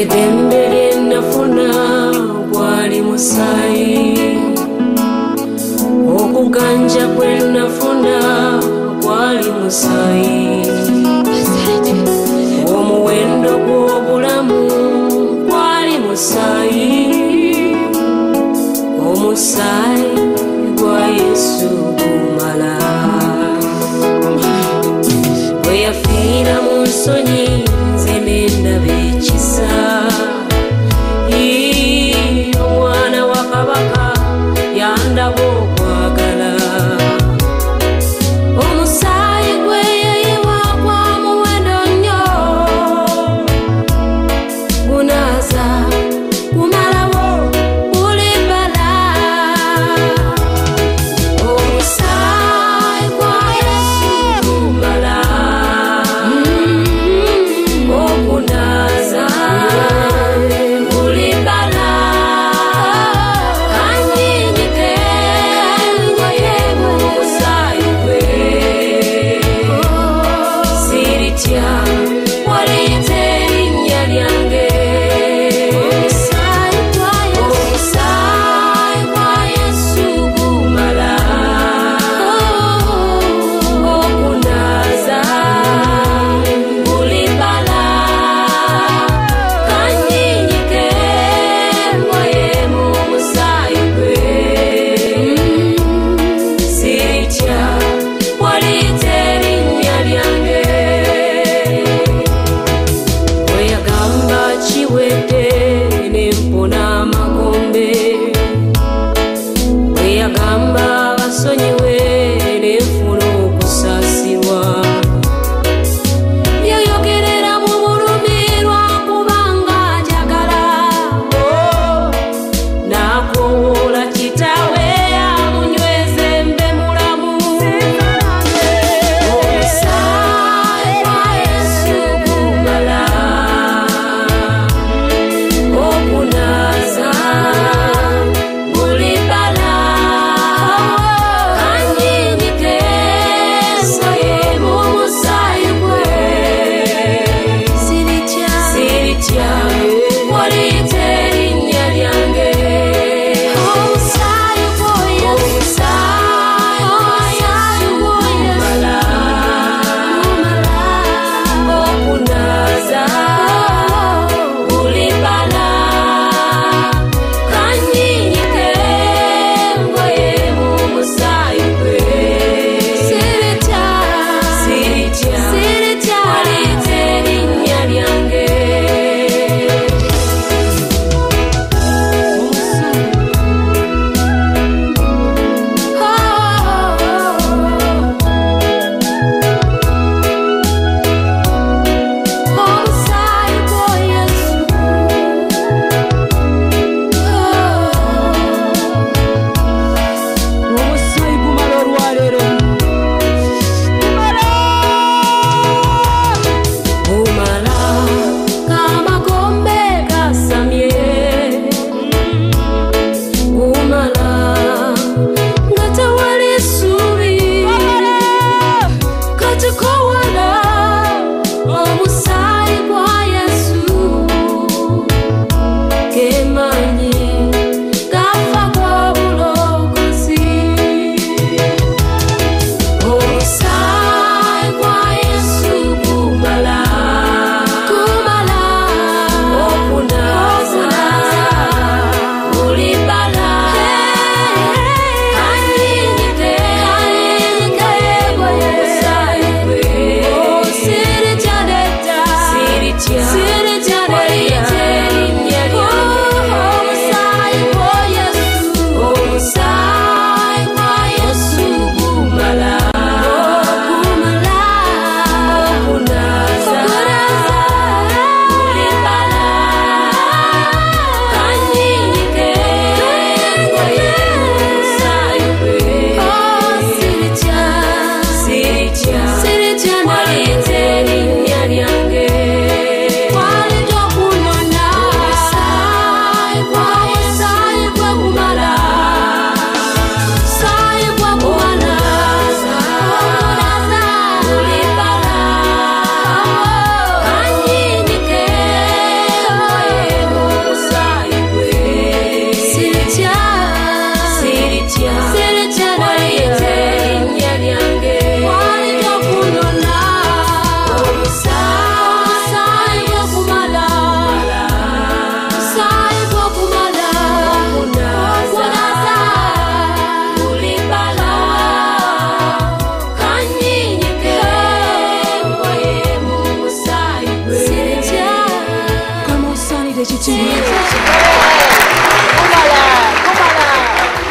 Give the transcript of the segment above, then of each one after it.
Edembe lye nafuna gwali musayi okuganja kwe nafuna gwali musayi глаза.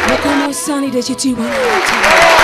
Look how sunny that you do.